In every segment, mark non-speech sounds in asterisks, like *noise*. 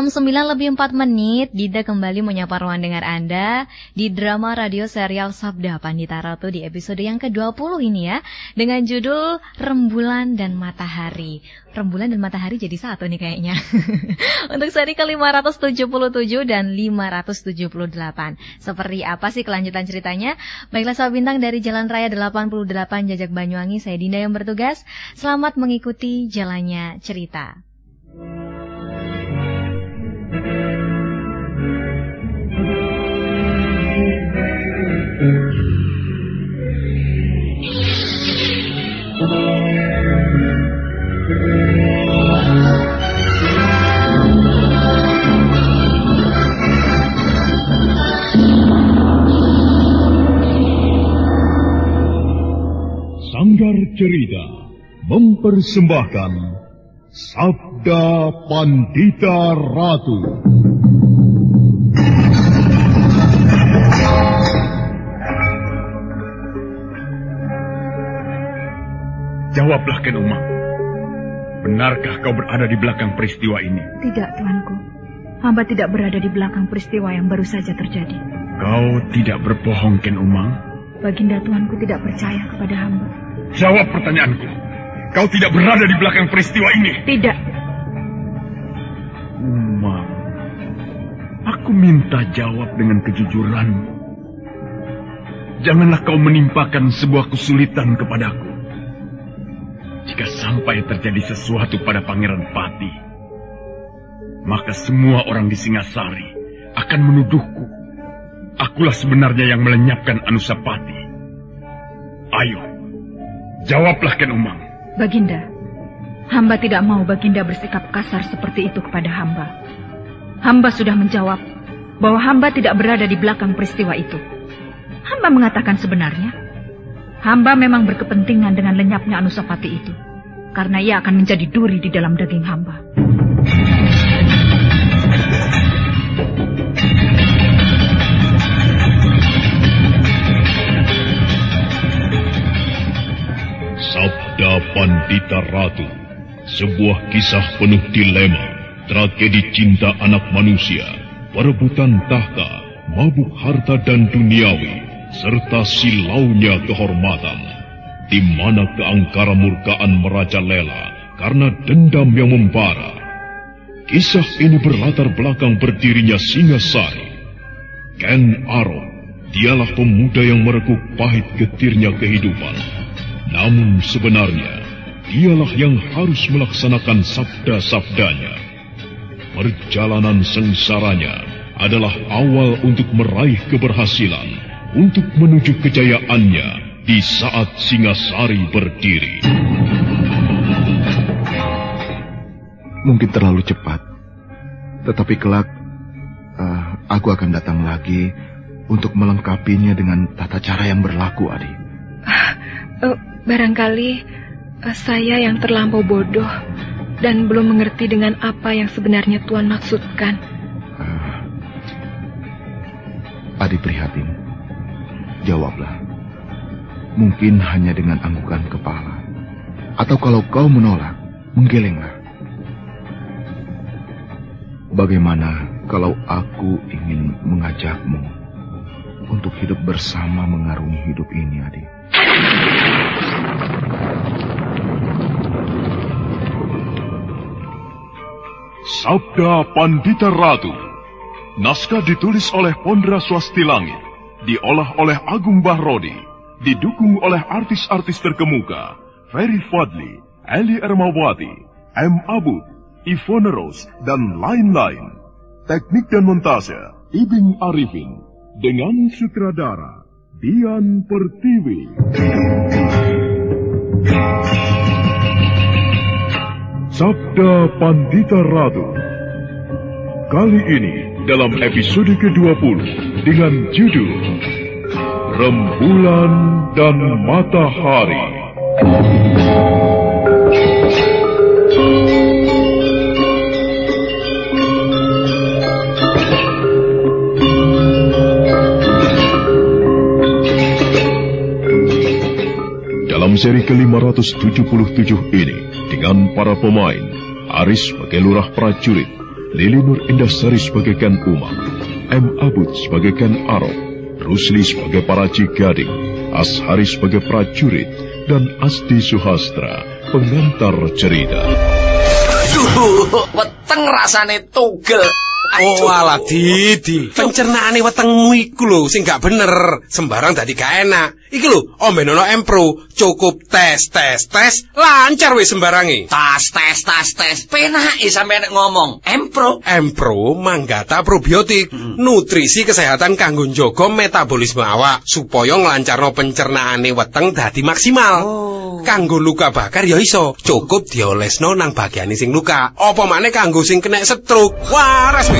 di jam 9 lebih 4 menit, Dida kembali menyapa ruang dengar Anda di drama radio serial Sabda Pandita Ratu di episode yang ke-20 ini ya. Dengan judul Rembulan dan Matahari. Rembulan dan Matahari jadi satu nih kayaknya. *laughs* Untuk seri ke-577 dan 578. Seperti apa sih kelanjutan ceritanya? Baiklah sahabat bintang dari Jalan Raya 88 Jajak Banyuwangi, saya Dinda yang bertugas. Selamat mengikuti jalannya cerita. Sanggar Cerita mempersembahkan Sabda Pandita Ratu. Jawablah Ken Umang. Benarkah kau berada di belakang peristiwa ini? Tidak, Tuanku. Hamba tidak berada di belakang peristiwa yang baru saja terjadi. Kau tidak berbohong, Ken Umang? Baginda Tuanku tidak percaya kepada hamba. Jawab pertanyaanku. Kau tidak berada di belakang peristiwa ini? Tidak. Umang, aku minta jawab dengan kejujuran. Janganlah kau menimpakan sebuah kesulitan kepadaku. Jika sampai terjadi sesuatu pada Pangeran Pati, maka semua orang di Singasari akan menuduhku. Akulah sebenarnya yang melenyapkan Anusapati. Ayo, jawablah Ken Umang. Baginda, hamba tidak mau Baginda bersikap kasar seperti itu kepada hamba. Hamba sudah menjawab bahwa hamba tidak berada di belakang peristiwa itu. Hamba mengatakan sebenarnya, Hamba memang berkepentingan dengan lenyapnya Anusapati itu. Karena ia akan menjadi duri di dalam daging hamba. Sabda Pandita Ratu. Sebuah kisah penuh dilema, tragedi cinta anak manusia, perebutan tahta, mabuk harta dan duniawi, serta silaunya kehormatan, di mana keangkara murkaan merajalela karena dendam yang membara. Kisah ini berlatar belakang berdirinya Singasari. Ken Arok, dialah pemuda yang merekuk pahit getirnya kehidupan. Namun sebenarnya, dialah yang harus melaksanakan sabda-sabdanya. Perjalanan sengsaranya adalah awal untuk meraih keberhasilan untuk menuju kejayaannya di saat Singasari berdiri. Mungkin terlalu cepat, tetapi kelak uh, aku akan datang lagi untuk melengkapinya dengan tata cara yang berlaku, Adi. Uh, uh, barangkali uh, saya yang terlampau bodoh dan belum mengerti dengan apa yang sebenarnya Tuhan maksudkan. Uh, Adi prihatin. Jawablah. Mungkin hanya dengan anggukan kepala. Atau kalau kau menolak, menggelenglah. Bagaimana kalau aku ingin mengajakmu untuk hidup bersama mengarungi hidup ini, adik? Sabda Pandita Ratu Naskah ditulis oleh Pondra Swasti Langit diolah oleh Agung Bahrodi, didukung oleh artis-artis terkemuka, Ferry Fadli, Eli Ermawati, M. Abu, Ivone Rose, dan lain-lain. Teknik dan montase, Ibing Arifin, dengan sutradara, Dian Pertiwi. Sabda Pandita Ratu Kali ini dalam episode ke-20 dengan judul Rembulan dan Matahari. Dalam seri ke-577 ini, dengan para pemain, Aris sebagai lurah prajurit, Lili Nur Indasari sebagai Ken Umang, M. Abud sebagai Ken Arok, Rusli sebagai Paraji Gading, Ashari sebagai prajurit, dan Asti Suhastra, pengantar cerita. Duh, weteng rasane tugel. Oh alah Didi, pencernaane wetengmu iku lho sing gak bener, sembarang dadi gak enak. Iki lho, ombenono Empro, cukup tes tes tes, lancar wis sembarangi. Tas tes tas tes, penake sampeyan ngomong. Empro. Empro manggata probiotik, nutrisi kesehatan kanggo njaga metabolisme awak supaya nglancarno pencernaane weteng dadi maksimal. Kanggo luka bakar ya iso, cukup diolesno nang bagian sing luka. Apa maneh kanggo sing kena stroke. Waras wis.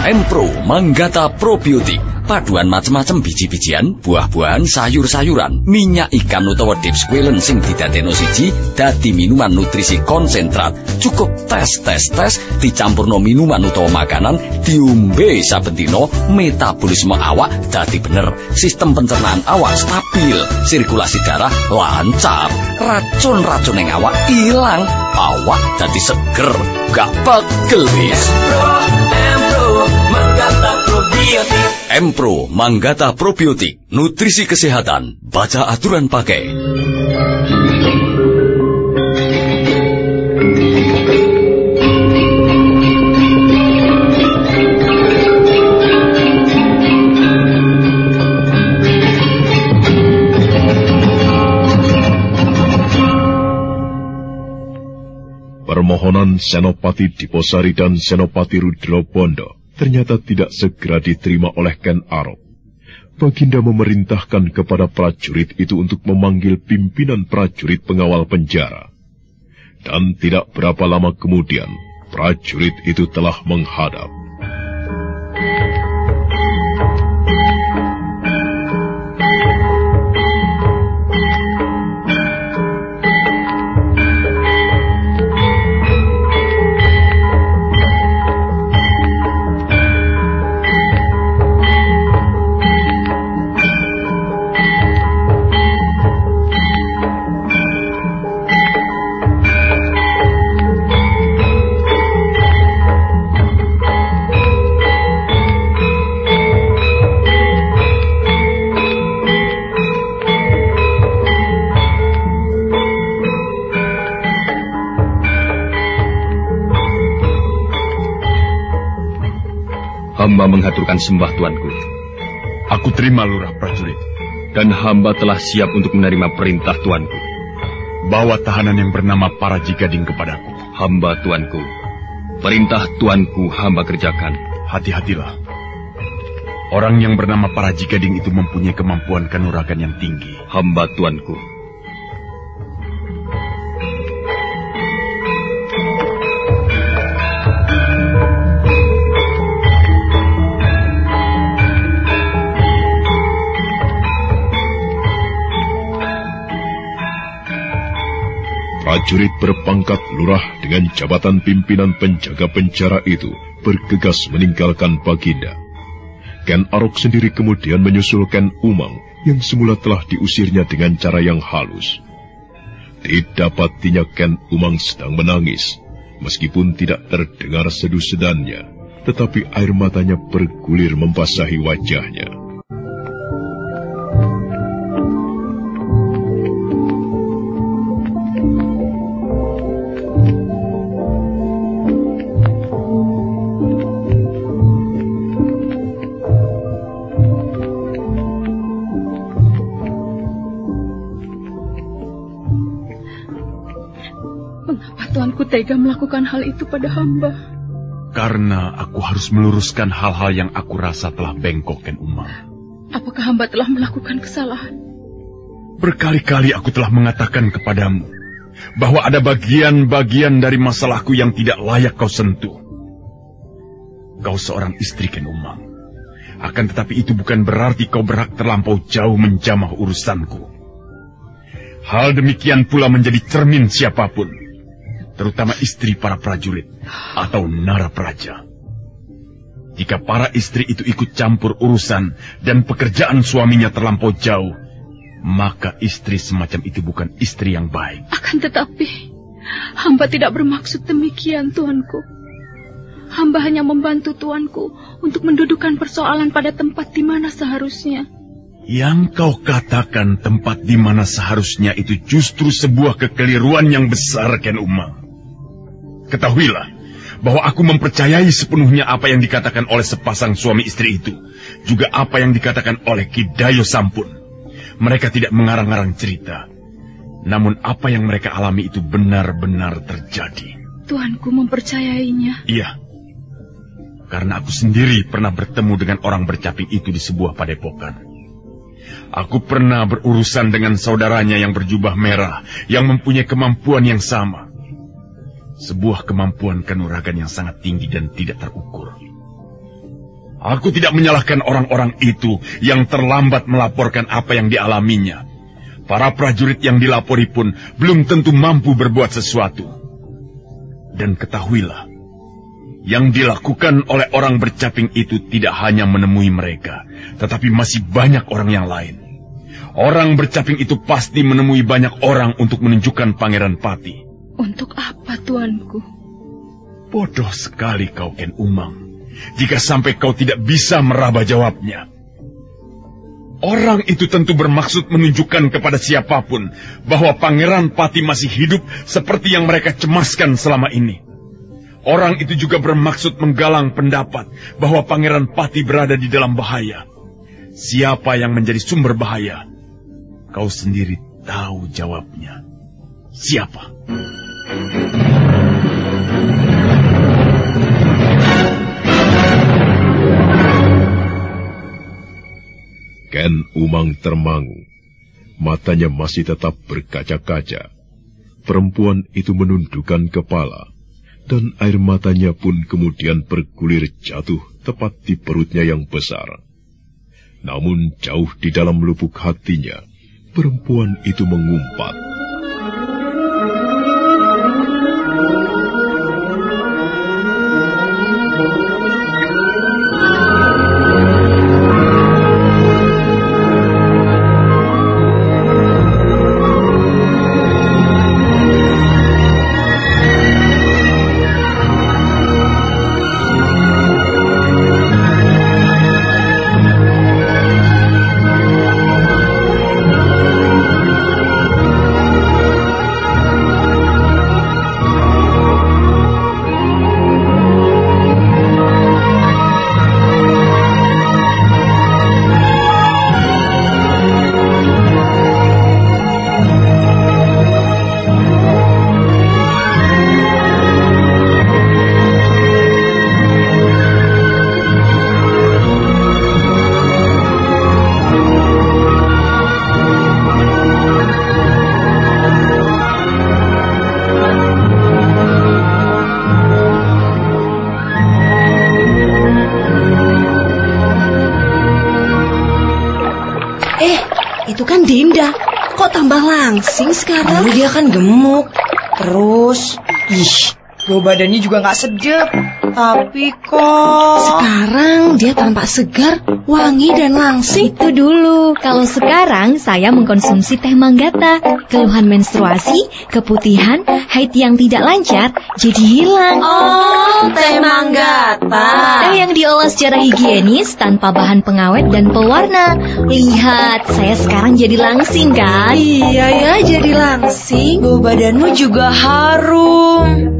Empro Manggata Probiotik paduan macem-macem biji-bijian, buah-buahan, sayur-sayuran, minyak ikan utawa deep squalen sing didadekno siji dadi minuman nutrisi konsentrat. Cukup tes tes tes dicampurno minuman utawa makanan diombe saben dina metabolisme awak dadi bener, sistem pencernaan awak stabil, sirkulasi darah lancar, racun-racun yang awak ilang, awak dadi seger, gak pegel wis. Empro Manggata Probiotik, nutrisi kesehatan, baca aturan pakai. Permohonan Senopati Diposari dan Senopati Rudro Bondo ternyata tidak segera diterima oleh Ken Arok. Baginda memerintahkan kepada prajurit itu untuk memanggil pimpinan prajurit pengawal penjara. Dan tidak berapa lama kemudian, prajurit itu telah menghadap. Hamba mengaturkan sembah tuanku. Aku terima lurah prajurit. Dan hamba telah siap untuk menerima perintah tuanku. Bawa tahanan yang bernama Paraji Gading kepadaku. Hamba tuanku. Perintah tuanku hamba kerjakan. Hati-hatilah. Orang yang bernama Paraji Gading itu mempunyai kemampuan kanuragan yang tinggi. Hamba tuanku. Prajurit berpangkat lurah dengan jabatan pimpinan penjaga penjara itu bergegas meninggalkan Baginda. Ken Arok sendiri kemudian menyusulkan Umang yang semula telah diusirnya dengan cara yang halus. Didapatinya Ken Umang sedang menangis, meskipun tidak terdengar sedu sedannya, tetapi air matanya bergulir membasahi wajahnya. Tega melakukan hal itu pada hamba? Karena aku harus meluruskan hal-hal yang aku rasa telah bengkok Ken Umang. Apakah hamba telah melakukan kesalahan? Berkali-kali aku telah mengatakan kepadamu bahwa ada bagian-bagian dari masalahku yang tidak layak kau sentuh. Kau seorang istri Ken Umang. Akan tetapi itu bukan berarti kau berhak terlampau jauh menjamah urusanku. Hal demikian pula menjadi cermin siapa pun, terutama istri para prajurit atau nara praja. Jika para istri itu ikut campur urusan dan pekerjaan suaminya terlampau jauh, maka istri semacam itu bukan istri yang baik. Akan tetapi, hamba tidak bermaksud demikian, tuanku. Hamba hanya membantu tuanku untuk mendudukan persoalan pada tempat di mana seharusnya. Yang kau katakan tempat di mana seharusnya itu justru sebuah kekeliruan yang besar, Ken Umang. Ketahuilah bahwa aku mempercayai sepenuhnya apa yang dikatakan oleh sepasang suami istri itu, juga apa yang dikatakan oleh Kidayo Sampun. Mereka tidak mengarang-arang cerita, namun apa yang mereka alami itu benar-benar terjadi. Tuanku mempercayainya. Iya, karena aku sendiri pernah bertemu dengan orang bercaping itu di sebuah padepokan. Aku pernah berurusan dengan saudaranya yang berjubah merah, yang mempunyai kemampuan yang sama. Sebuah kemampuan kanuragan yang sangat tinggi dan tidak terukur. Aku tidak menyalahkan orang-orang itu yang terlambat melaporkan apa yang dialaminya. Para prajurit yang dilapori pun belum tentu mampu berbuat sesuatu. Dan ketahuilah, yang dilakukan oleh orang bercaping itu tidak hanya menemui mereka, tetapi masih banyak orang yang lain. Orang bercaping itu pasti menemui banyak orang untuk menunjukkan Pangeran Pati. Untuk apa, tuanku? Bodoh sekali kau, Ken Umang. Jika sampai kau tidak bisa meraba jawabnya. Orang itu tentu bermaksud menunjukkan kepada siapa pun bahwa Pangeran Pati masih hidup seperti yang mereka cemaskan selama ini. Orang itu juga bermaksud menggalang pendapat bahwa Pangeran Pati berada di dalam bahaya. Siapa yang menjadi sumber bahaya? Kau sendiri tahu jawabnya. Siapa? Ken Umang termangu. Matanya masih tetap berkaca-kaca. Perempuan itu menundukkan kepala dan air matanya pun kemudian bergulir jatuh tepat di perutnya yang besar. Namun jauh di dalam lubuk hatinya, perempuan itu mengumpat. Dia kan gemuk. Terus, ih, bau badannya juga nggak sedap. Tapi kok... Sekarang dia tampak segar, wangi dan langsing. Itu dulu. Kalau sekarang saya mengkonsumsi teh manggata. Keluhan menstruasi, keputihan, haid yang tidak lancar, jadi hilang. Oh, teh manggata. Teh yang diolah secara higienis, tanpa bahan pengawet dan pewarna. Lihat, saya sekarang jadi langsing kan? Iya ya, jadi langsing. Bau badanmu juga harum.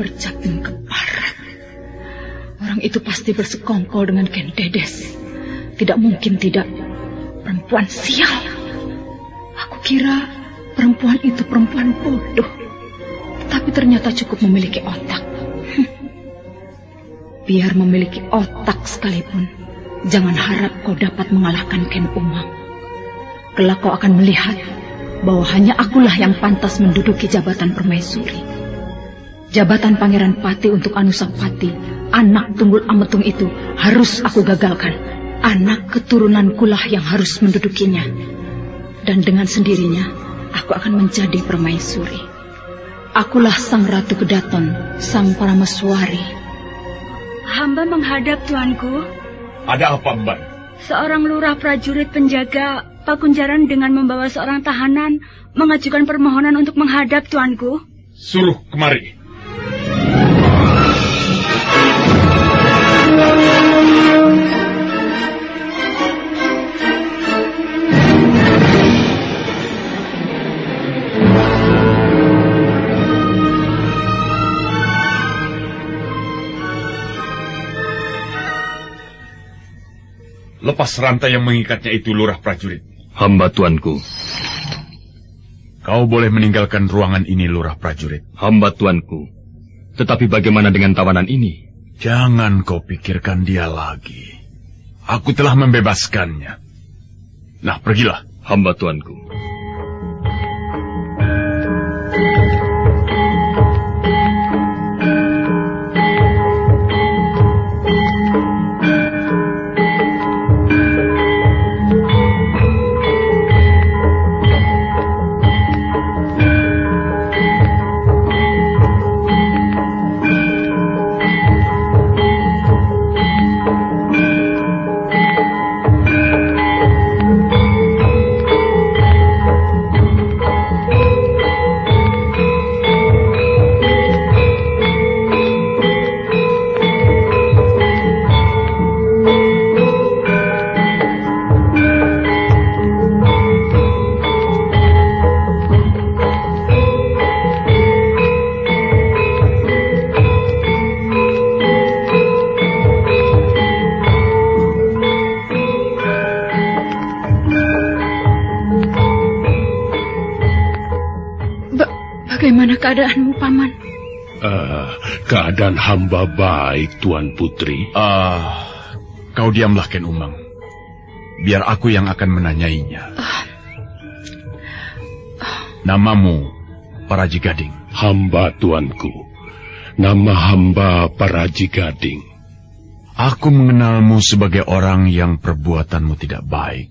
Bercaping keparat. Orang itu pasti bersekongkol dengan Ken Dedes. Tidak mungkin tidak. Perempuan sial. Aku kira perempuan itu perempuan bodoh. Tapi ternyata cukup memiliki otak. *laughs* Biar memiliki otak sekalipun, jangan harap kau dapat mengalahkan Ken Umang. Kelak kau akan melihat bahwa hanya akulah yang pantas menduduki jabatan permaisuri. Jabatan Pangeran Pati untuk Anusapati Anak tunggul ametung itu harus aku gagalkan. Anak keturunanku lah yang harus mendudukinya. Dan dengan sendirinya, aku akan menjadi permaisuri. Akulah sang ratu kedaton, sang parameswari. Hamba menghadap tuanku. Ada apa, Mbak? Seorang lurah prajurit penjaga Pakunjaran dengan membawa seorang tahanan mengajukan permohonan untuk menghadap tuanku. Suruh kemari. Lepas rantai yang mengikatnya itu lurah prajurit. Hamba tuanku. Kau boleh meninggalkan ruangan ini, lurah prajurit. Hamba tuanku. Tetapi bagaimana dengan tawanan ini? Jangan kau pikirkan dia lagi. Aku telah membebaskannya. Nah, pergilah. Hamba tuanku. Keadaanmu, Paman? Uh, keadaan hamba baik, Tuan Putri. Ah, uh, kau diamlah, Ken Umang. Biar aku yang akan menanyainya. Uh. Namamu, Paraji Gading. Hamba, Tuanku. Nama hamba Paraji Gading. Aku mengenalmu sebagai orang yang perbuatanmu tidak baik.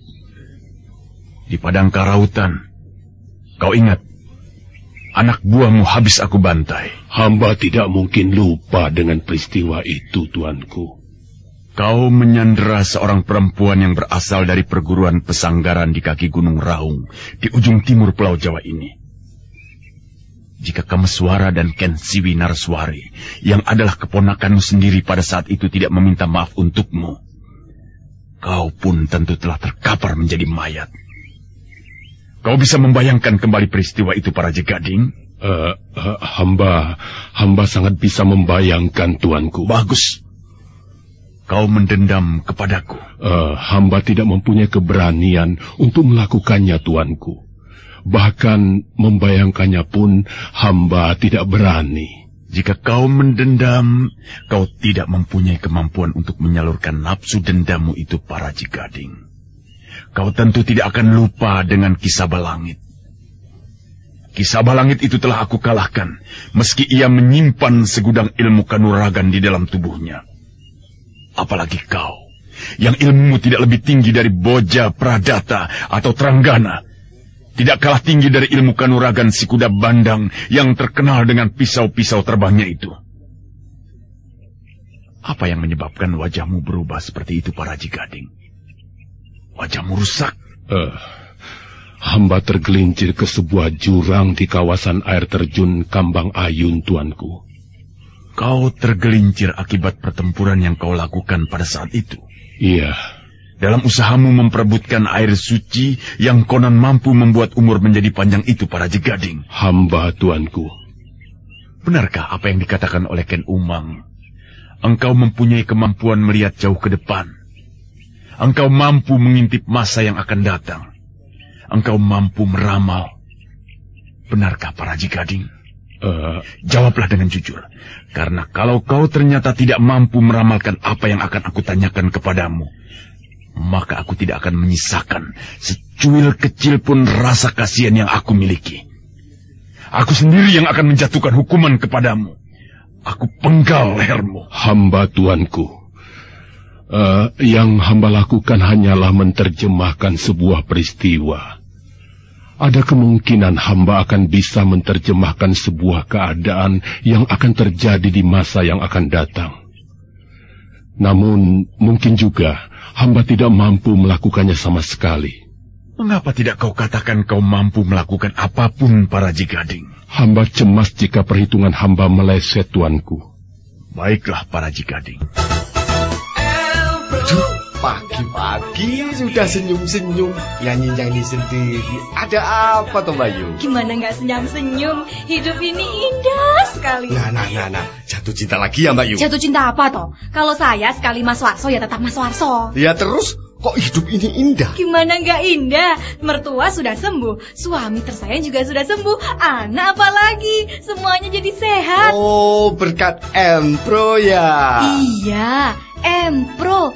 Di padang karautan, kau ingat Anak buahmu habis aku bantai. Hamba tidak mungkin lupa dengan peristiwa itu, tuanku. Kau menyandera seorang perempuan yang berasal dari perguruan pesanggaran di kaki Gunung Raung, di ujung timur Pulau Jawa ini. Jika Kameswara dan Ken Siwi Narswari, yang adalah keponakanmu sendiri pada saat itu tidak meminta maaf untukmu, kau pun tentu telah terkapar menjadi mayat. Kau bisa membayangkan kembali peristiwa itu para jegading? Uh, uh, hamba, hamba sangat bisa membayangkan tuanku. Bagus. Kau mendendam kepadaku. Uh, hamba tidak mempunyai keberanian untuk melakukannya tuanku. Bahkan membayangkannya pun hamba tidak berani. Jika kau mendendam, kau tidak mempunyai kemampuan untuk menyalurkan nafsu dendammu itu para jigading. Kau tentu tidak akan lupa dengan kisah balangit. Kisah balangit itu telah aku kalahkan, meski ia menyimpan segudang ilmu kanuragan di dalam tubuhnya. Apalagi kau, yang ilmumu tidak lebih tinggi dari Boja, Pradata, atau Tranggana. Tidak kalah tinggi dari ilmu kanuragan si kuda bandang yang terkenal dengan pisau-pisau terbangnya itu. Apa yang menyebabkan wajahmu berubah seperti itu, para jigading? Wajahmu rusak. Uh, hamba tergelincir ke sebuah jurang di kawasan air terjun Kambang Ayun, tuanku. Kau tergelincir akibat pertempuran yang kau lakukan pada saat itu? Iya. Dalam usahamu memperebutkan air suci yang konon mampu membuat umur menjadi panjang itu para jegading. Hamba, tuanku. Benarkah apa yang dikatakan oleh Ken Umang? Engkau mempunyai kemampuan melihat jauh ke depan Engkau mampu mengintip masa yang akan datang. Engkau mampu meramal. Benarkah para jikading? Uh, jawablah dengan jujur. Karena kalau kau ternyata tidak mampu meramalkan apa yang akan aku tanyakan kepadamu, maka aku tidak akan menyisakan secuil kecil pun rasa kasihan yang aku miliki. Aku sendiri yang akan menjatuhkan hukuman kepadamu. aku penggal lehermu. Hamba tuanku. Uh, yang hamba lakukan hanyalah menerjemahkan sebuah peristiwa. Ada kemungkinan hamba akan bisa menerjemahkan sebuah keadaan yang akan terjadi di masa yang akan datang. Namun, mungkin juga hamba tidak mampu melakukannya sama sekali. Mengapa tidak kau katakan kau mampu melakukan apa pun para jigading? Hamba cemas jika perhitungan hamba meleset, tuanku. Baiklah para jigading. Pagi-pagi sudah senyum-senyum Nyanyi-nyanyi sendiri Ada apa toh Bayu? Gimana nggak senyum-senyum Hidup ini indah sekali Nah, nah, nah, nah Jatuh cinta lagi ya Mbak Yu? Jatuh cinta apa toh? Kalau saya sekali Mas Warso ya tetap Mas Warso Ya terus Kok hidup ini indah? Gimana nggak indah? Mertua sudah sembuh, suami tersayang juga sudah sembuh, anak apalagi, semuanya jadi sehat. Oh, berkat Empro ya? Iya, Empro.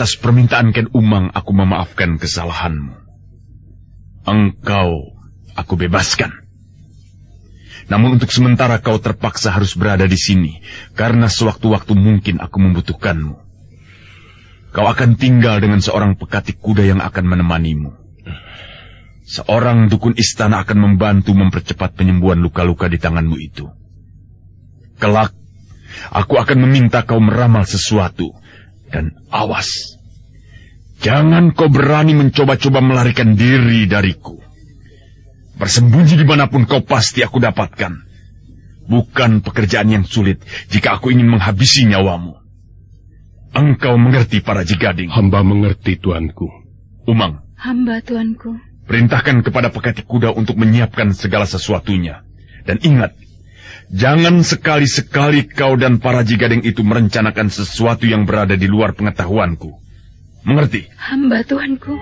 Atas permintaan Ken Umang, aku memaafkan kesalahanmu. Engkau aku bebaskan. Namun untuk sementara kau terpaksa harus berada di sini, karena sewaktu-waktu mungkin aku membutuhkanmu. Kau akan tinggal dengan seorang pekatik kuda yang akan menemanimu. Seorang dukun istana akan membantu mempercepat penyembuhan luka-luka di tanganmu itu. Kelak, aku akan meminta kau meramal sesuatu, dan awas, Jangan kau berani mencoba-coba melarikan diri dariku. Bersembunyi di mana pun kau pasti aku dapatkan. Bukan pekerjaan yang sulit jika aku ingin menghabisi nyawamu. Engkau mengerti para jigading. Hamba mengerti, tuanku. Umang. Hamba, tuanku. Perintahkan kepada pekerja kuda untuk menyiapkan segala sesuatunya. Dan ingat, jangan sekali-sekali kau dan para jigading itu merencanakan sesuatu yang berada di luar pengetahuanku. Mengerti? Hamba Tuhanku.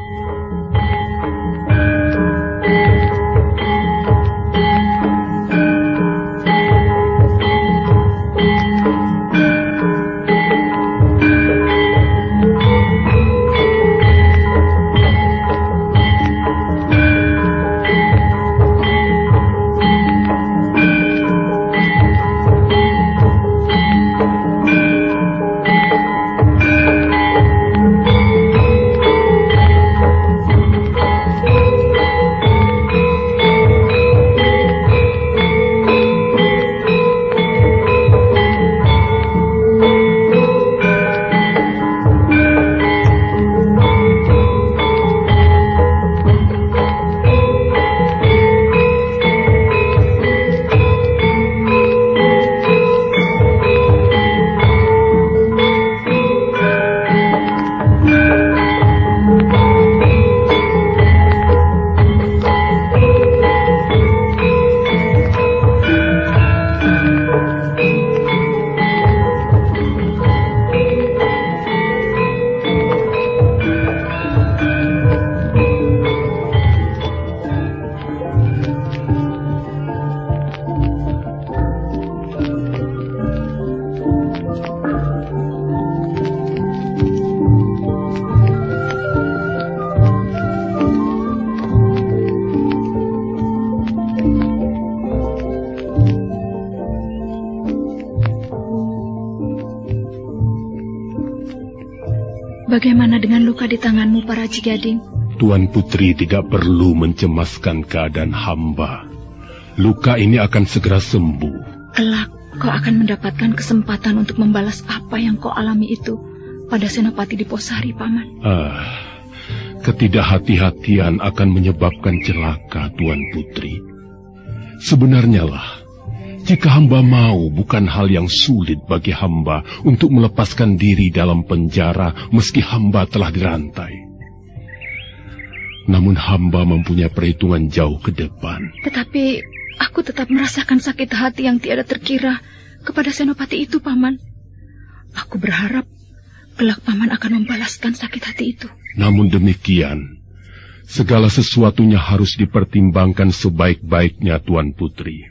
Para Cigading? Tuan Putri tidak perlu mencemaskan keadaan hamba. Luka ini akan segera sembuh. Kelak, kau akan mendapatkan kesempatan untuk membalas apa yang kau alami itu pada Senopati di Posari, Paman. Ah, ketidakhati-hatian akan menyebabkan celaka, Tuan Putri. Sebenarnya lah, Jika hamba mau, bukan hal yang sulit bagi hamba untuk melepaskan diri dalam penjara meski hamba telah dirantai. Namun hamba mempunyai perhitungan jauh ke depan. Tetapi aku tetap merasakan sakit hati yang tiada terkira kepada Senopati itu, Paman. Aku berharap kelak Paman akan membalaskan sakit hati itu. Namun demikian, segala sesuatunya harus dipertimbangkan sebaik-baiknya, Tuan Putri.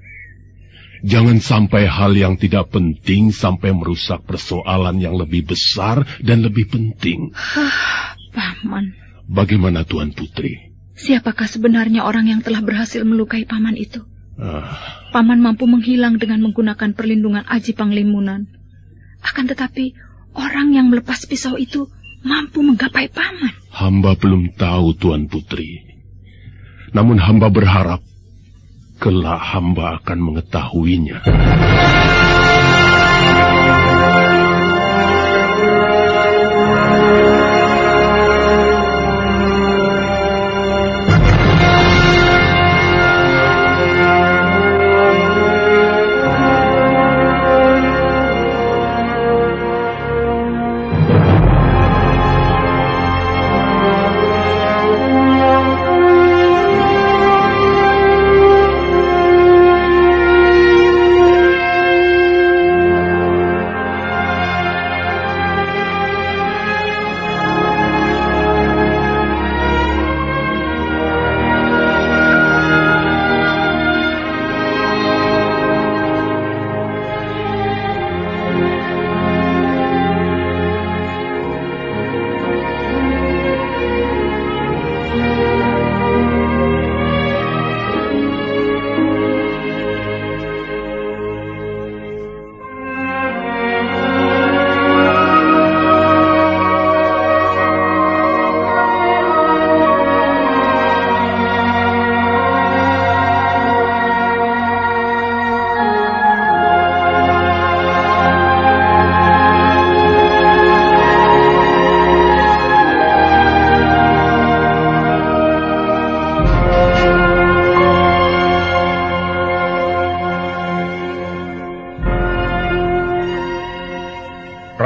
Jangan sampai hal yang tidak penting sampai merusak persoalan yang lebih besar dan lebih penting. Paman. Bagaimana Tuan Putri? Siapakah sebenarnya orang yang telah berhasil melukai paman itu? Ah. Paman mampu menghilang dengan menggunakan perlindungan Aji Panglimunan. Akan tetapi, orang yang melepas pisau itu mampu menggapai paman. Hamba belum tahu Tuan Putri. Namun hamba berharap kelak hamba akan mengetahuinya.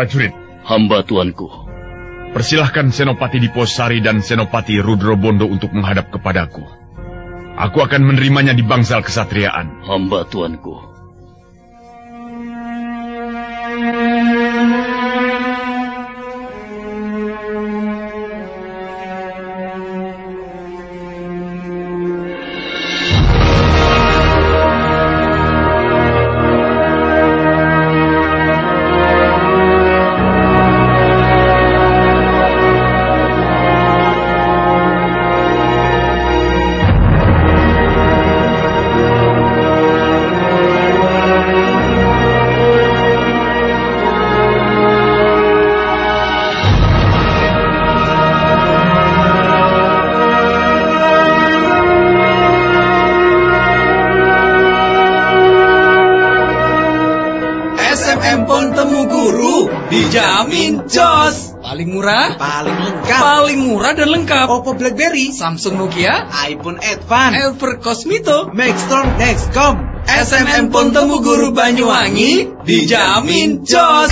Prajurit. Hamba tuanku. Persilahkan Senopati Diposari dan Senopati Rudrobondo untuk menghadap kepadaku. Aku akan menerimanya di bangsal kesatriaan. Hamba tuanku. Lengkap. Oppo BlackBerry, Samsung Nokia, iPhone Advance, Ever Cosmito, Maxtron, Dexcom. SMM Pon Temu Guru Banyuwangi dijamin jos.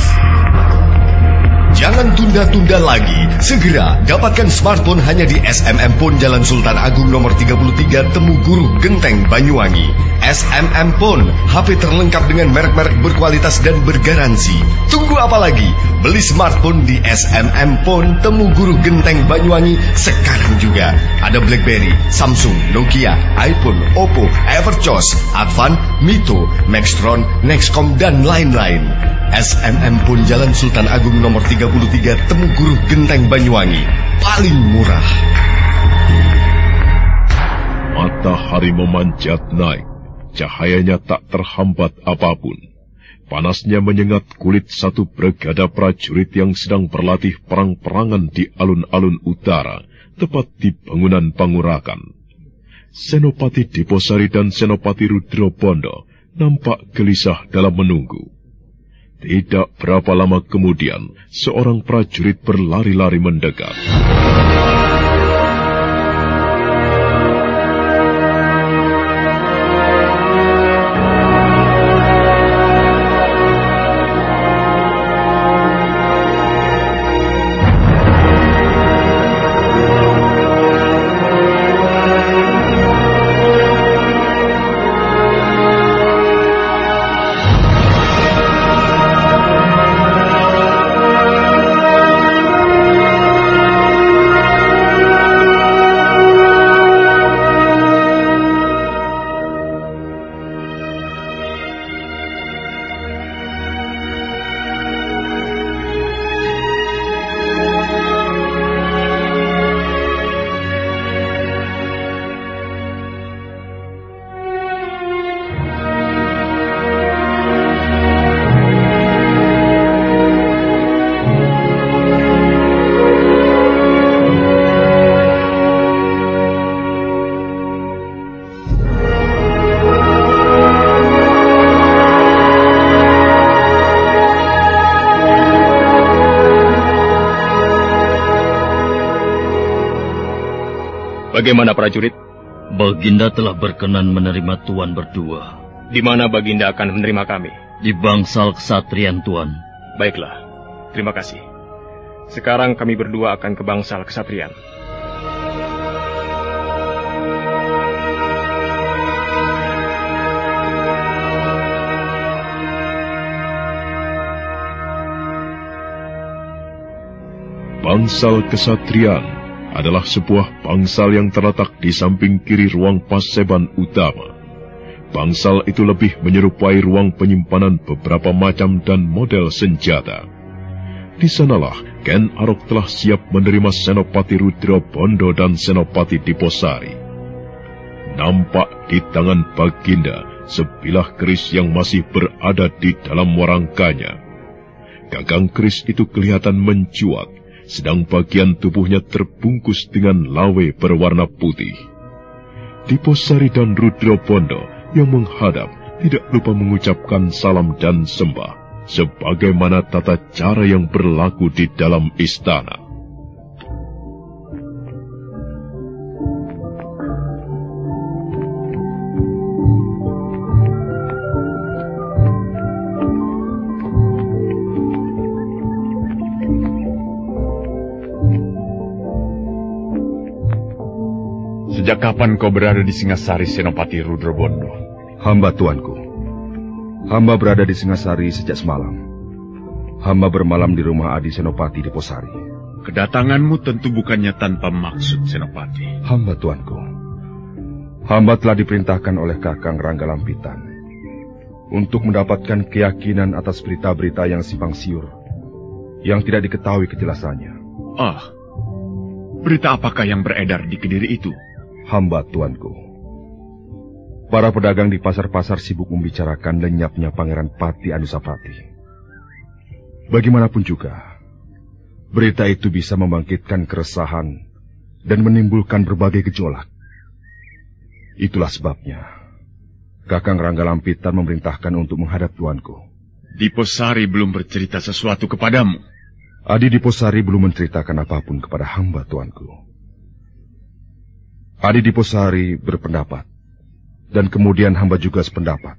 Jangan tunda-tunda lagi. Segera dapatkan smartphone hanya di SMM Pon Jalan Sultan Agung nomor 33 Temu Guru Genteng Banyuwangi. SMM Pon, HP terlengkap dengan merek-merek berkualitas dan bergaransi. Tunggu apa lagi? Beli smartphone di SMM Pon Temu Guru Genteng Banyuwangi sekarang juga. Ada BlackBerry, Samsung, Nokia, iPhone, Oppo, Everchoss, Advan, Mito, Maxtron, Nexcom dan lain-lain. SMM Pon Jalan Sultan Agung nomor 33 Temu Guru Genteng Banyuwangi. Paling murah. Matahari memanjat naik. Cahayanya tak terhambat apa pun. Panasnya menyengat kulit satu brigada prajurit yang sedang berlatih perang-perangan di alun-alun utara, tepat di bangunan pangurakan. Senopati Diposari dan Senopati Rudrobondo nampak gelisah dalam menunggu. Tidak berapa lama kemudian, seorang prajurit berlari-lari mendekat. Bagaimana prajurit? Baginda telah berkenan menerima Tuan berdua. Di mana Baginda akan menerima kami? Di bangsal kesatrian Tuan. Baiklah, terima kasih. Sekarang kami berdua akan ke bangsal kesatrian. Bangsal Kesatrian adalah sebuah bangsal yang terletak di samping kiri ruang paseban utama. Bangsal itu lebih menyerupai ruang penyimpanan beberapa macam dan model senjata. Di sanalah Ken Arok telah siap menerima Senopati Rudra Bondo dan Senopati Diposari. Nampak di tangan Baginda sebilah keris yang masih berada di dalam warangkanya. Gagang keris itu kelihatan mencuat, sedang bagian tubuhnya terbungkus dengan lawe berwarna putih. Diposari dan Rudra Bondo yang menghadap tidak lupa mengucapkan salam dan sembah sebagaimana tata cara yang berlaku di dalam istana. Sejak kapan kau berada di Singasari Senopati Rudrobondo? Hamba tuanku. Hamba berada di Singasari sejak semalam. Hamba bermalam di rumah Adi Senopati di Posari. Kedatanganmu tentu bukannya tanpa maksud, Senopati. Hamba tuanku. Hamba telah diperintahkan oleh Kakang Rangga Lampitan untuk mendapatkan keyakinan atas berita-berita yang simpang siur yang tidak diketahui kejelasannya. Ah, berita apakah yang beredar di Kediri itu? Hamba tuanku. Para pedagang di pasar-pasar sibuk membicarakan lenyapnya Pangeran Pati Anusapati. Bagaimanapun juga, berita itu bisa membangkitkan keresahan dan menimbulkan berbagai gejolak. Itulah sebabnya, Kakang Rangga Lampitan memerintahkan untuk menghadap tuanku. Diposari belum bercerita sesuatu kepadamu. Adi Diposari belum menceritakan apa pun kepada hamba tuanku. Adi Diposari berpendapat, dan kemudian hamba juga sependapat,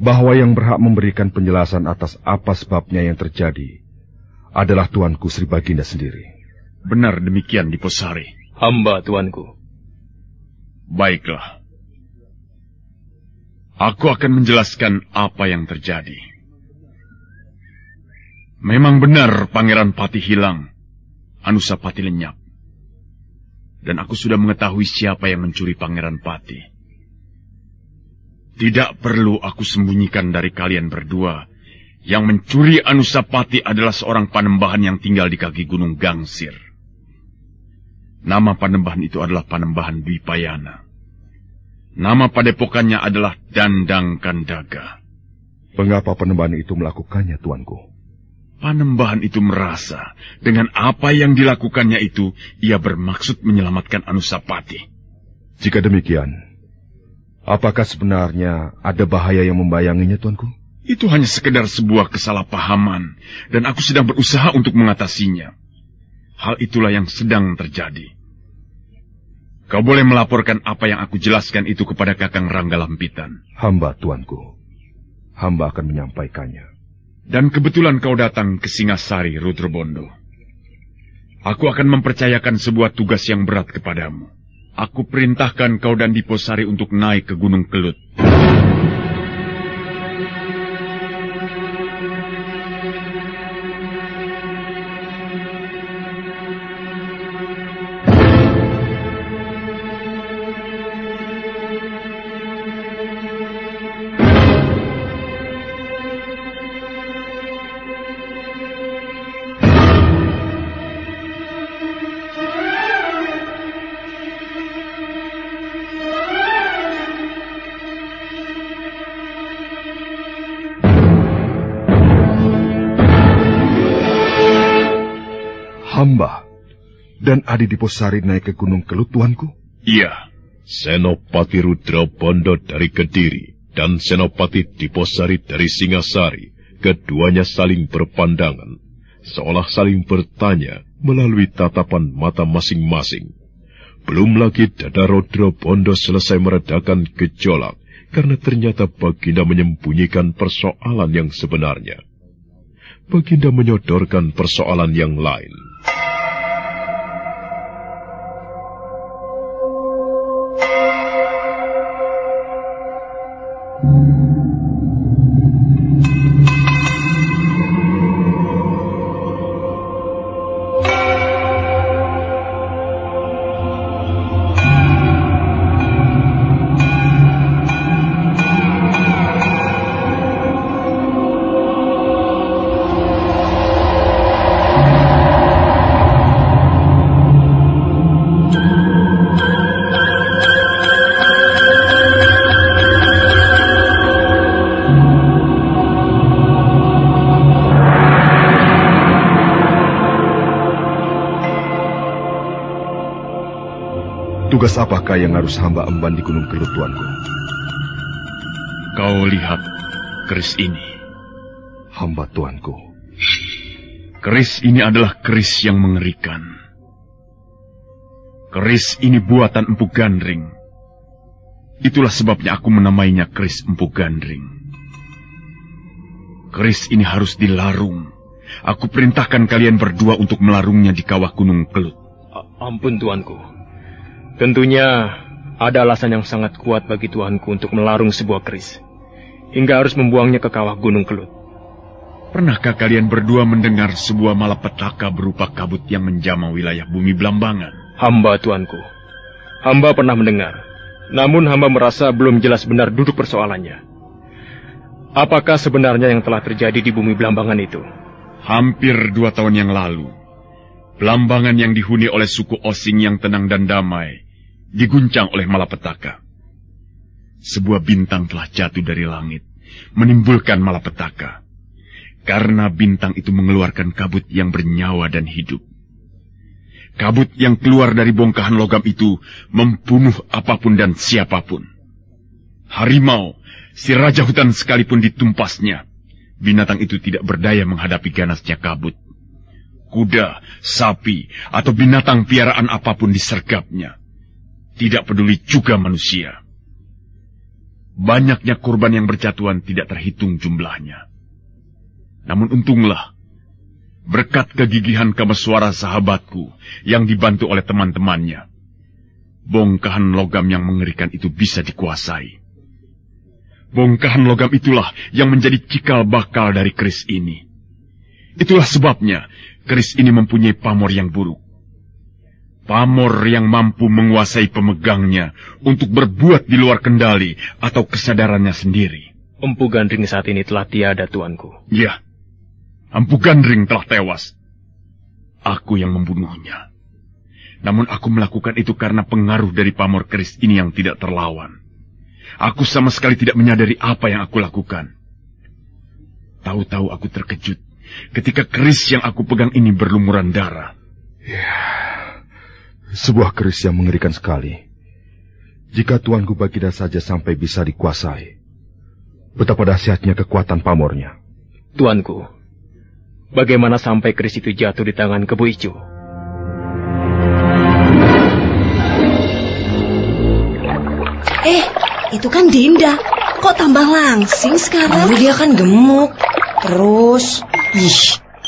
bahwa yang berhak memberikan penjelasan atas apa sebabnya yang terjadi adalah tuanku Sri Baginda sendiri. Benar demikian Diposari. Hamba tuanku. Baiklah. Aku akan menjelaskan apa yang terjadi. Memang benar Pangeran Pati hilang, Anusapati lenyap. Dan aku sudah mengetahui siapa yang mencuri Pangeran Pati. Tidak perlu aku sembunyikan dari kalian berdua. Yang mencuri Anusapati adalah seorang panembahan yang tinggal di kaki gunung Gangsir. Nama panembahan itu adalah panembahan Dwipayana. Nama padepokannya adalah Dandang Kandaga. Mengapa panembahan itu melakukannya, tuanku? Panembahan itu merasa dengan apa yang dilakukannya itu, ia bermaksud menyelamatkan Anusapati. Jika demikian, apakah sebenarnya ada bahaya yang membayanginya, tuanku? Itu hanya sekedar sebuah kesalahpahaman, dan aku sedang berusaha untuk mengatasinya. Hal itulah yang sedang terjadi. Kau boleh melaporkan apa yang aku jelaskan itu kepada Kakang Rangga Lampitan. Hamba, tuanku. Hamba akan menyampaikannya. Dan kebetulan kau datang ke Singasari, Rudrobondo. Aku akan mempercayakan sebuah tugas yang berat kepadamu. Aku perintahkan kau dan Diposari untuk naik ke Gunung Kelut. Adi Diposari naik ke Gunung Kelut, tuanku? Iya. Senopati Rudra Bondo dari Kediri dan Senopati Diposari dari Singasari, keduanya saling berpandangan, seolah saling bertanya melalui tatapan mata masing-masing. Belum lagi Dada Rodro Bondo selesai meredakan gejolak karena ternyata Baginda menyembunyikan persoalan yang sebenarnya. Baginda menyodorkan persoalan yang lain. Tugas apakah yang harus hamba emban di Gunung Kelut, Tuanku? Kau lihat keris ini. Hamba Tuanku. Keris ini adalah keris yang mengerikan. Keris ini buatan Empu Gandring. Itulah sebabnya aku menamainya keris Empu Gandring. Keris ini harus dilarung. Aku perintahkan kalian berdua untuk melarungnya di kawah Gunung Kelut. Ampun tuanku. Tentunya ada alasan yang sangat kuat bagi tuanku untuk melarung sebuah keris. Hingga harus membuangnya ke kawah Gunung Kelut. Pernahkah kalian berdua mendengar sebuah malapetaka berupa kabut yang menjamah wilayah bumi Belambangan? Hamba tuanku. Hamba pernah mendengar. Namun hamba merasa belum jelas benar duduk persoalannya. Apakah sebenarnya yang telah terjadi di bumi Belambangan itu? Hampir dua tahun yang lalu, Belambangan yang dihuni oleh suku Osing yang tenang dan damai, diguncang oleh malapetaka. Sebuah bintang telah jatuh dari langit, menimbulkan malapetaka. Karena bintang itu mengeluarkan kabut yang bernyawa dan hidup. Kabut yang keluar dari bongkahan logam itu membunuh apa pun dan siapa pun. Harimau, si raja hutan sekalipun ditumpasnya, binatang itu tidak berdaya menghadapi ganasnya kabut. Kuda, sapi, atau binatang piaraan apa pun disergapnya. Tidak peduli juga manusia. Banyaknya kurban yang berjatuhan tidak terhitung jumlahnya. Namun untunglah, berkat kegigihan kameswara sahabatku yang dibantu oleh teman-temannya, bongkahan logam yang mengerikan itu bisa dikuasai. Bongkahan logam itulah yang menjadi cikal bakal dari keris ini. Itulah sebabnya keris ini mempunyai pamor yang buruk. Pamor yang mampu menguasai pemegangnya untuk berbuat di luar kendali atau kesadarannya sendiri. Empu Gandring saat ini telah tiada, tuanku. Ya, Empu Gandring telah tewas. Aku yang membunuhnya. Namun aku melakukan itu karena pengaruh dari pamor keris ini yang tidak terlawan. Aku sama sekali tidak menyadari apa yang aku lakukan. Tahu-tahu aku terkejut ketika keris yang aku pegang ini berlumuran darah. Ya, sebuah keris yang mengerikan sekali. Jika Tuanku Baginda saja sampai bisa dikuasai, betapa dahsyatnya kekuatan pamornya. Tuanku, bagaimana sampai keris itu jatuh di tangan Kebu Ijo? Eh, itu kan Dinda. Kok tambah langsing sekarang? Dulu dia kan gemuk. Terus, ih,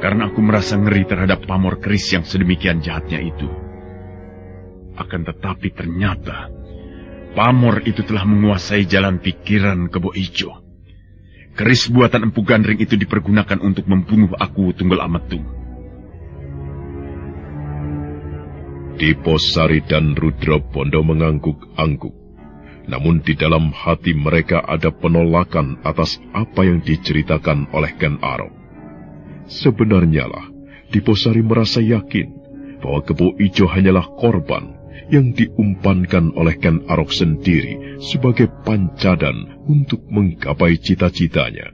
Karena aku merasa ngeri terhadap pamor keris yang sedemikian jahatnya itu. Akan tetapi ternyata pamor itu telah menguasai jalan pikiran Kebo Ijo. Keris buatan Empu Gandring itu dipergunakan untuk membunuh aku Tunggul Ametung. Diposari dan Rudra Bondo mengangguk-angguk. Namun di dalam hati mereka ada penolakan atas apa yang diceritakan oleh Ken Arok. Sebenarnya lah, Diposari merasa yakin bahwa Kebo Ijo hanyalah korban yang diumpankan oleh Ken Arok sendiri sebagai pancadan untuk menggapai cita-citanya.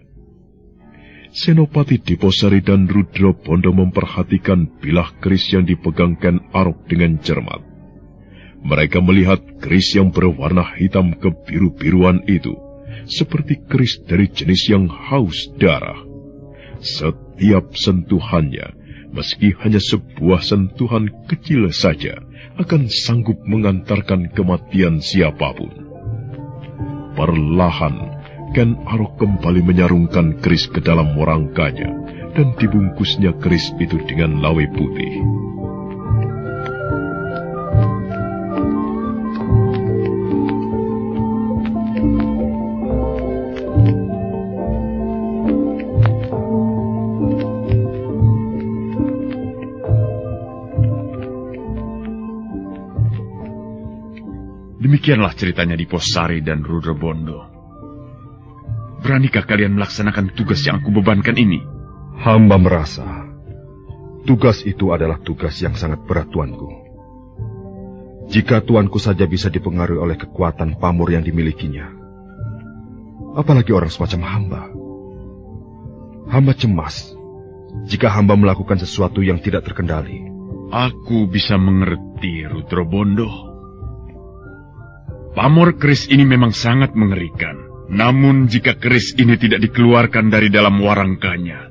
Senopati Diposari dan Rudra Bondo memperhatikan bilah keris yang dipegang Ken Arok dengan cermat. Mereka melihat keris yang berwarna hitam kebiru-biruan itu, seperti keris dari jenis yang haus darah. Setiap sentuhannya, meski hanya sebuah sentuhan kecil saja, akan sanggup mengantarkan kematian siapa pun. Perlahan, Ken Arok kembali menyarungkan keris ke dalam warangkanya dan dibungkusnya keris itu dengan lawe putih. Demikianlah ceritanya di Posari dan Rudra Bondo. Beranikah kalian melaksanakan tugas yang aku bebankan ini? Hamba merasa tugas itu adalah tugas yang sangat berat tuanku. Jika tuanku saja bisa dipengaruhi oleh kekuatan pamur yang dimilikinya, apalagi orang semacam hamba. Hamba cemas jika hamba melakukan sesuatu yang tidak terkendali. Aku bisa mengerti, Rudra Bondo. Pamor keris ini memang sangat mengerikan. Namun jika keris ini tidak dikeluarkan dari dalam warangkanya,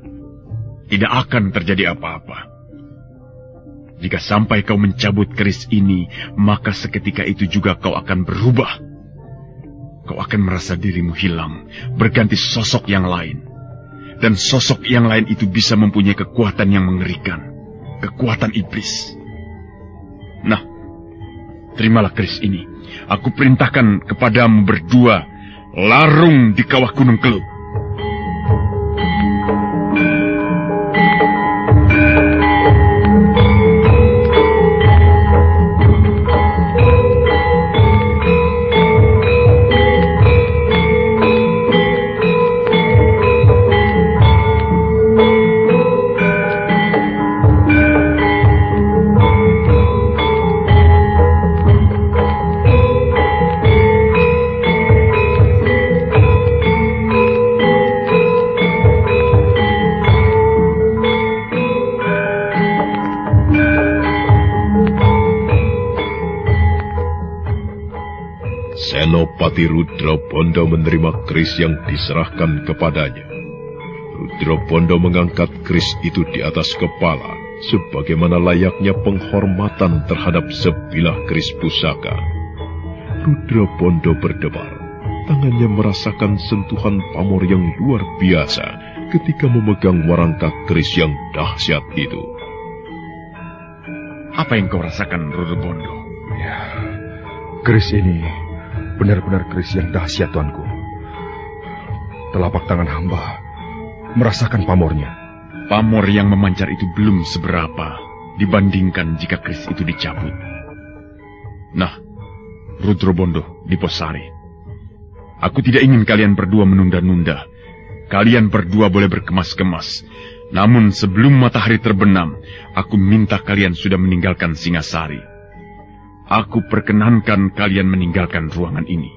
tidak akan terjadi apa-apa. Jika sampai kau mencabut keris ini, maka seketika itu juga kau akan berubah. Kau akan merasa dirimu hilang, berganti sosok yang lain. Dan sosok yang lain itu bisa mempunyai kekuatan yang mengerikan. Kekuatan iblis. Nah, terimalah keris ini aku perintahkan kepadamu berdua larung di kawah Gunung Kelut. Senopati Rudra Bondo menerima keris yang diserahkan kepadanya. Rudra Bondo mengangkat keris itu di atas kepala, sebagaimana layaknya penghormatan terhadap sebilah keris pusaka. Rudra Bondo berdebar, tangannya merasakan sentuhan pamor yang luar biasa ketika memegang warangka keris yang dahsyat itu. Apa yang kau rasakan, Rudra Bondo? Ya, keris ini Benar-benar keris yang dahsyat, tuanku. Telapak tangan hamba merasakan pamornya. Pamor yang memancar itu belum seberapa dibandingkan jika keris itu dicabut. Nah, Rudro Bondo di Posari. Aku tidak ingin kalian berdua menunda-nunda. Kalian berdua boleh berkemas-kemas. Namun sebelum matahari terbenam, aku minta kalian sudah meninggalkan Singasari. Aku perkenankan kalian meninggalkan ruangan ini.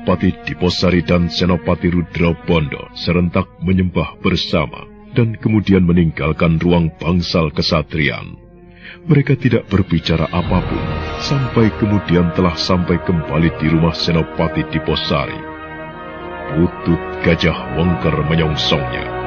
Senopati Diposari dan Senopati Rudra Bondo serentak menyembah bersama dan kemudian meninggalkan ruang bangsal kesatrian. Mereka tidak berbicara apa pun sampai kemudian telah sampai kembali di rumah Senopati Diposari. Putut Gajah Wengker menyongsongnya.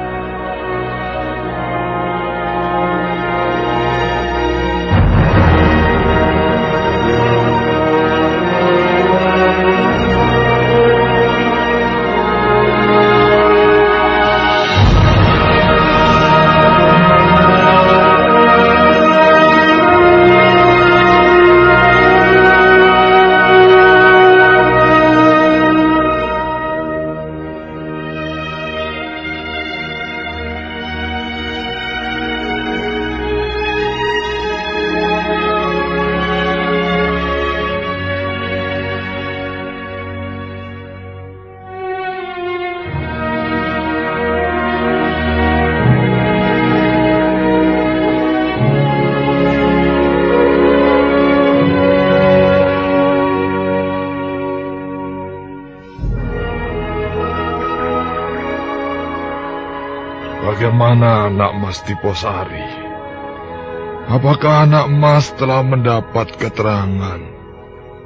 Bagaimana anak Mas Diposari? Apakah anak Mas telah mendapat keterangan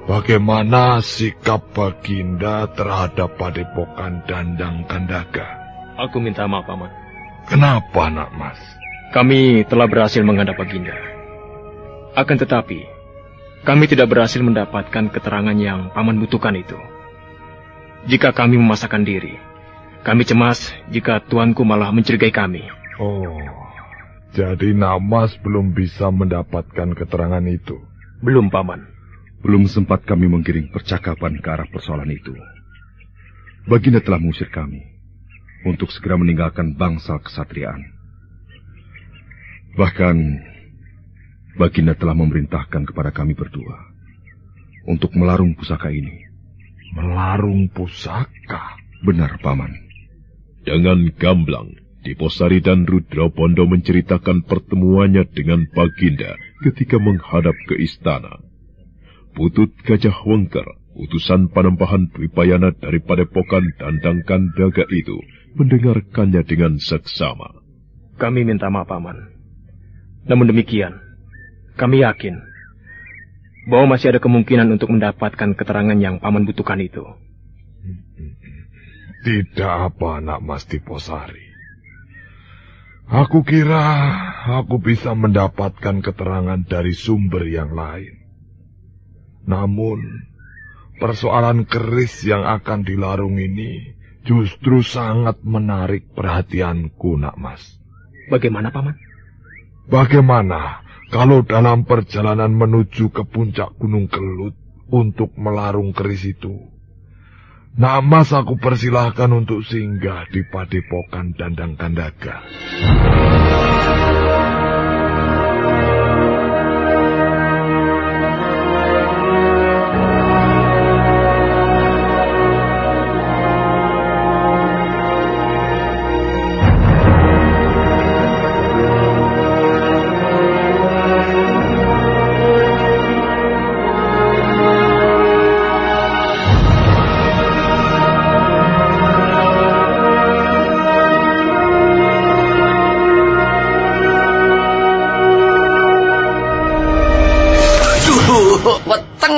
bagaimana sikap Baginda terhadap Padepokan Dandang Kandaga? Aku minta maaf, Paman. Kenapa anak Mas? Kami telah berhasil menghadap Baginda. Akan tetapi, kami tidak berhasil mendapatkan keterangan yang Paman butuhkan itu. Jika kami memasakkan diri, kami cemas jika tuanku malah mencurigai kami. Oh, jadi Namas belum bisa mendapatkan keterangan itu? Belum, Paman. Belum sempat kami menggiring percakapan ke arah persoalan itu. Baginda telah mengusir kami untuk segera meninggalkan bangsa kesatriaan. Bahkan, Baginda telah memerintahkan kepada kami berdua untuk melarung pusaka ini. Melarung pusaka? Benar, Paman. Dengan gamblang, Diposari dan Rudra Bondo menceritakan pertemuannya dengan Baginda ketika menghadap ke istana. Putut Gajah Wengker, utusan panempahan Dwipayana dari Padepokan Dandang Kandaga itu, mendengarkannya dengan seksama. Kami minta maaf, Paman. Namun demikian, kami yakin bahwa masih ada kemungkinan untuk mendapatkan keterangan yang Paman butuhkan itu. Tidak apa anak Mas Diposari. Aku kira aku bisa mendapatkan keterangan dari sumber yang lain. Namun, persoalan keris yang akan dilarung ini justru sangat menarik perhatianku, nak mas. Bagaimana, Paman? Bagaimana kalau dalam perjalanan menuju ke puncak Gunung Kelut untuk melarung keris itu, Mas aku persilahkan untuk singgah di padepokan Dandang Kandaga.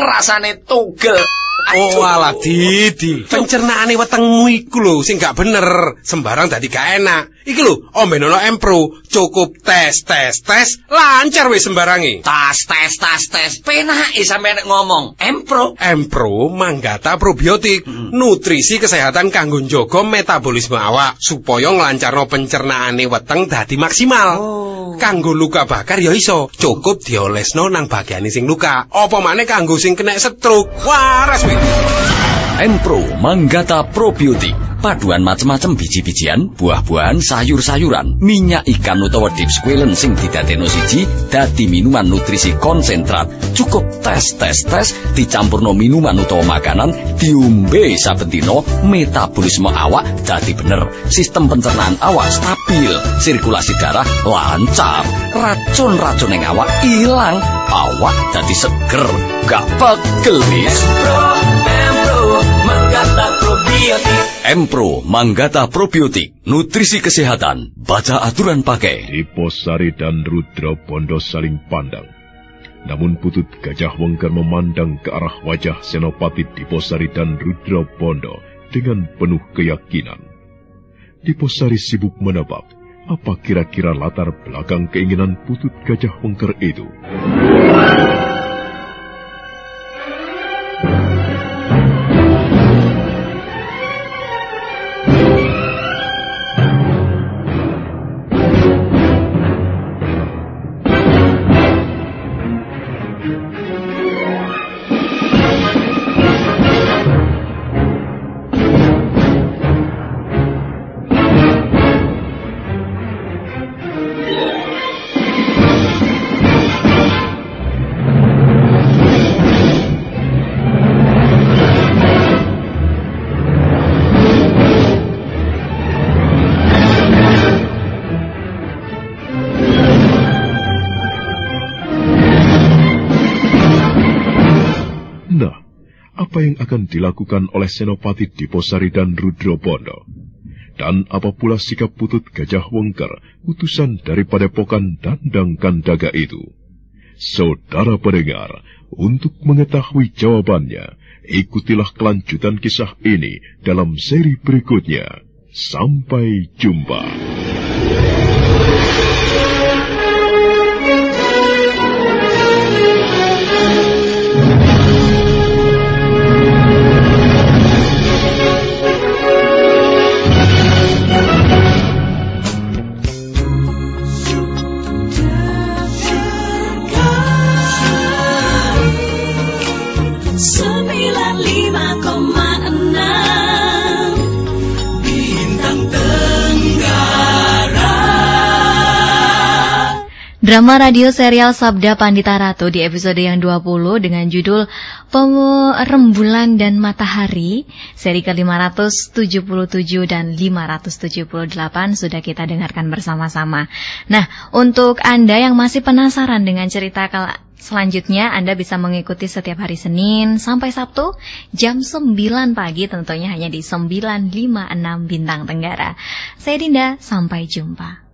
Rasane tugel. Oh alah Didi, pencernaane wetengmu iku lho sing gak bener, sembarang dadi gak enak. Iki lho, ombenono Empro, cukup tes tes tes, lancar wis sembarangi. Tas tes tas tes, penake sampe nek ngomong. Empro. Empro manggata probiotik, hmm. nutrisi kesehatan kanggo njaga metabolisme awak supaya nglancarno pencernaane weteng dadi maksimal. Oh. Kanggo luka bakar ya iso, cukup diolesno nang bagian sing luka. Apa maneh kanggo sing kena stroke. Waras wis. Empro Manggata Probiotik paduan macam-macam biji-bijian, buah-buahan, sayur-sayuran, minyak ikan utawa deep squalen sing didadekno siji dadi minuman nutrisi konsentrat. Cukup tes tes tes dicampurno minuman utawa makanan diombe saben dina metabolisme awak dadi bener. Sistem pencernaan awak stabil, sirkulasi darah lancar, racun-racun yang awak hilang, awak dadi seger, gak pegel, probiotik. Empro Manggata Probiotik, nutrisi kesehatan, baca aturan pakai. Diposari dan Rudra Bondo saling pandang. Namun Putut Gajah Wengker memandang ke arah wajah Senopati Diposari dan Rudra Bondo dengan penuh keyakinan. Diposari sibuk menebak apa kira-kira latar belakang keinginan Putut Gajah Wengker itu. Apa yang akan dilakukan oleh Senopati Diposari dan Rudro Bondo? Dan apa pula sikap putut Gajah Wengker, utusan dari Padepokan Dandang Kandaga itu? Saudara pendengar, untuk mengetahui jawabannya, ikutilah kelanjutan kisah ini dalam seri berikutnya. Sampai jumpa. Drama radio serial Sabda Pandita Ratu di episode yang 20 dengan judul Pemu Rembulan dan Matahari seri ke-577 dan 578 sudah kita dengarkan bersama-sama. Nah, untuk Anda yang masih penasaran dengan cerita selanjutnya Anda bisa mengikuti setiap hari Senin sampai Sabtu jam 9 pagi tentunya hanya di 956 Bintang Tenggara. Saya Dinda, sampai jumpa.